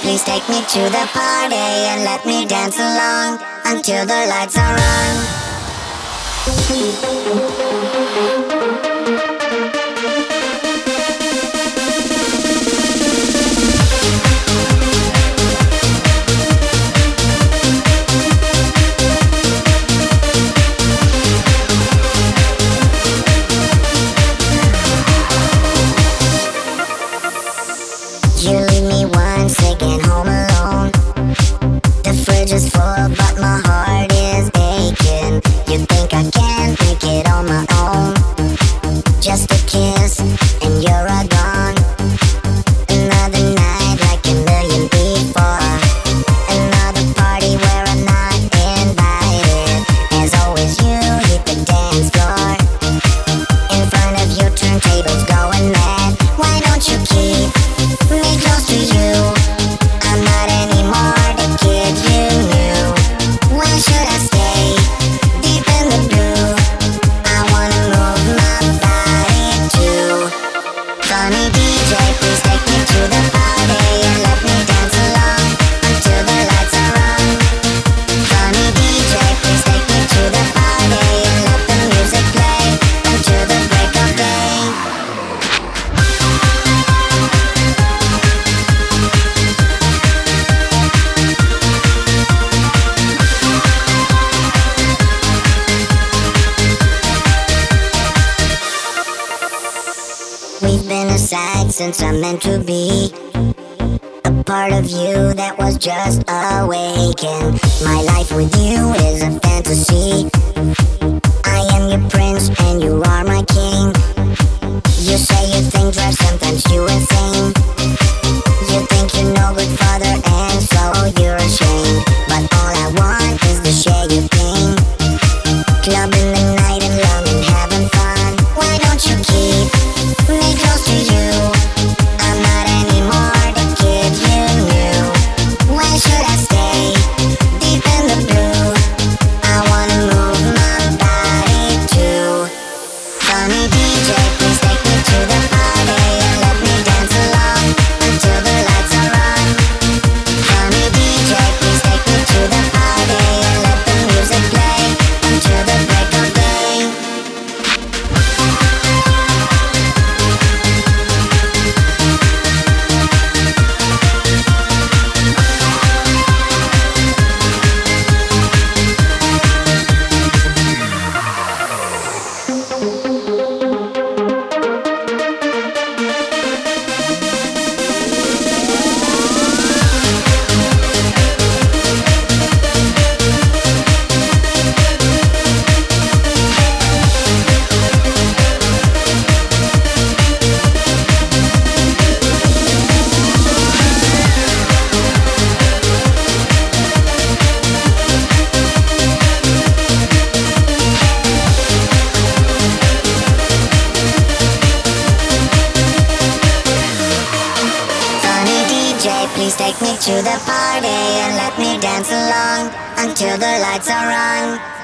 please take me to the party and let me dance along until the lights are on. but my heart is aching. You think I can make it on my own? Just a kiss, and you're a. since I'm meant to be a part of you that was just awakened. My life with you is a fantasy. I am your prince and you Please take me to the party and let me dance along until the lights are on.